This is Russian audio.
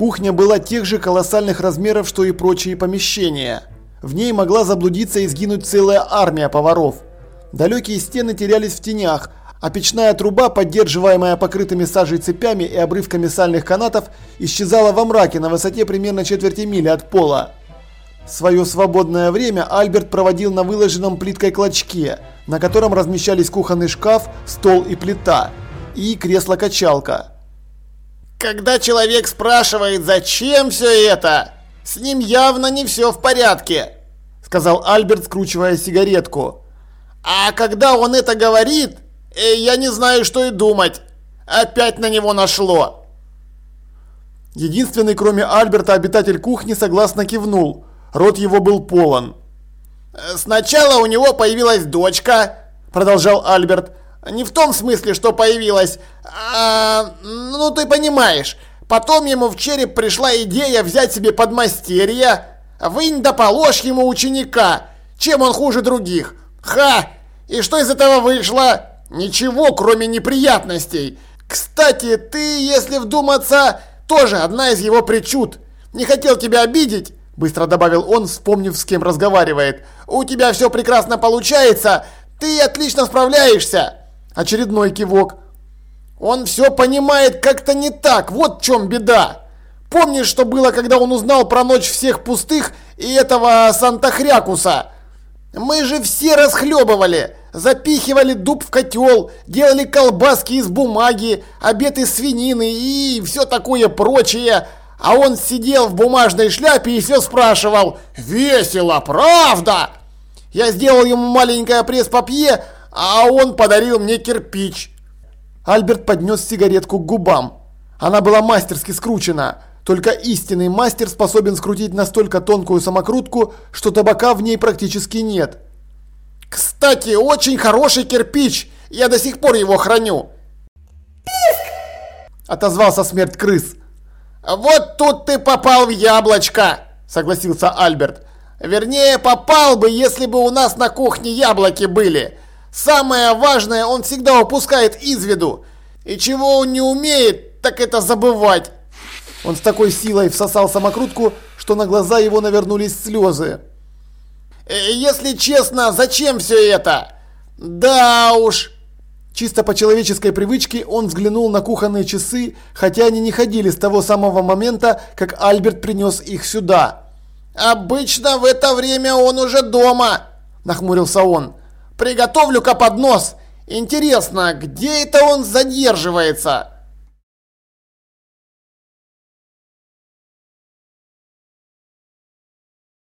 Кухня была тех же колоссальных размеров, что и прочие помещения. В ней могла заблудиться и сгинуть целая армия поваров. Далекие стены терялись в тенях, а печная труба, поддерживаемая покрытыми сажей цепями и обрывками сальных канатов, исчезала во мраке на высоте примерно четверти мили от пола. Свое свободное время Альберт проводил на выложенном плиткой клочке, на котором размещались кухонный шкаф, стол и плита, и кресло-качалка. Когда человек спрашивает, зачем все это, с ним явно не все в порядке, сказал Альберт, скручивая сигаретку. А когда он это говорит, э, я не знаю, что и думать. Опять на него нашло. Единственный, кроме Альберта, обитатель кухни согласно кивнул. Рот его был полон. «Сначала у него появилась дочка», – продолжал Альберт. Не в том смысле, что появилась, а, ну ты понимаешь. Потом ему в череп пришла идея взять себе подмастерье. Вынь да положь ему ученика. Чем он хуже других? Ха! И что из этого вышло? Ничего, кроме неприятностей. Кстати, ты, если вдуматься, тоже одна из его причуд. Не хотел тебя обидеть, быстро добавил он, вспомнив, с кем разговаривает. У тебя все прекрасно получается, ты отлично справляешься. Очередной кивок. Он все понимает как-то не так, вот в чем беда. Помнишь, что было, когда он узнал про ночь всех пустых и этого Санта-Хрякуса? Мы же все расхлебывали, запихивали дуб в котел, делали колбаски из бумаги, обед из свинины и все такое прочее. А он сидел в бумажной шляпе и все спрашивал «Весело, правда?» Я сделал ему маленькое пресс-папье, а он подарил мне кирпич. Альберт поднес сигаретку к губам. Она была мастерски скручена. Только истинный мастер способен скрутить настолько тонкую самокрутку, что табака в ней практически нет. Кстати, очень хороший кирпич. Я до сих пор его храню. Писк! Отозвался смерть крыс. Вот тут ты попал в яблочко, согласился Альберт. Вернее, попал бы, если бы у нас на кухне яблоки были. Самое важное он всегда упускает из виду. И чего он не умеет, так это забывать. Он с такой силой всосал самокрутку, что на глаза его навернулись слезы. Э, если честно, зачем все это? Да уж. Чисто по человеческой привычке он взглянул на кухонные часы, хотя они не ходили с того самого момента, как Альберт принес их сюда. «Обычно в это время он уже дома», – нахмурился он. Приготовлю-ка поднос. Интересно, где это он задерживается?